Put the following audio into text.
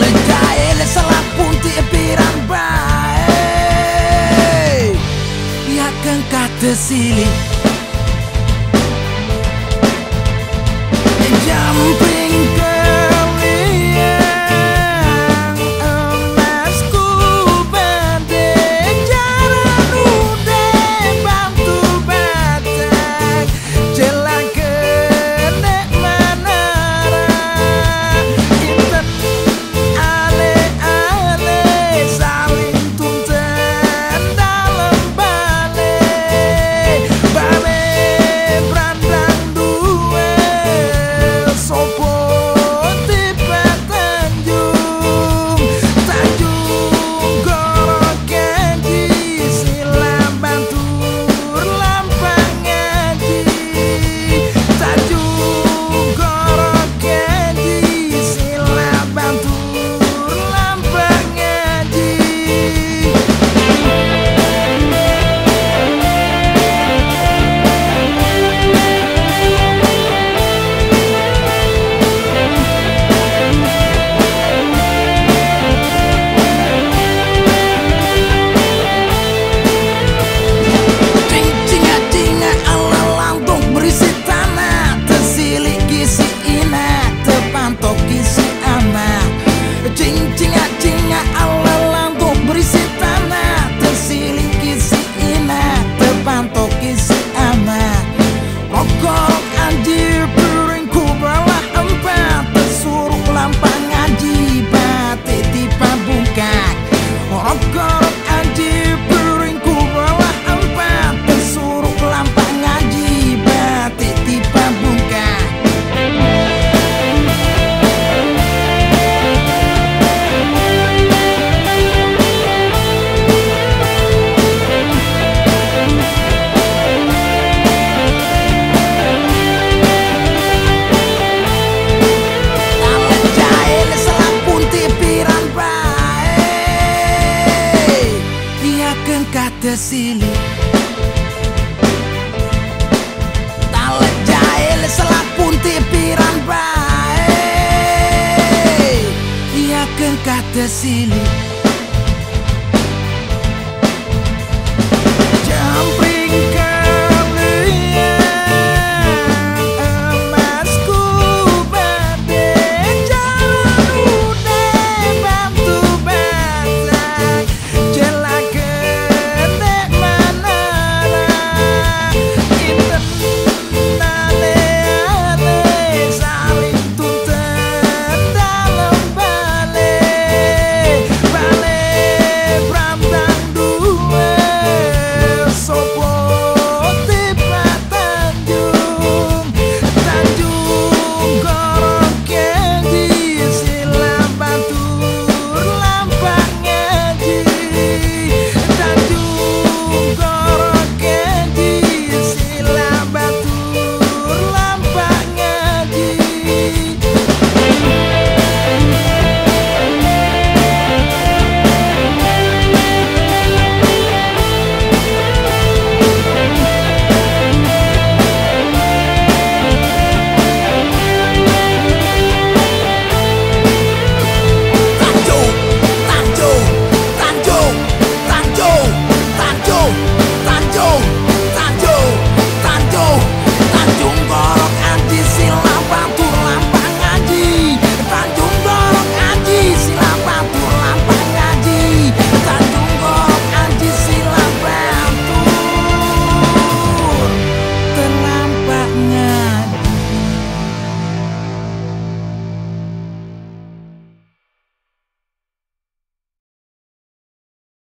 Lejai le salah punti pirang bae Ya kan kata ke sini Talet jahil selak pun tipiran baik Ia kengkat ke sini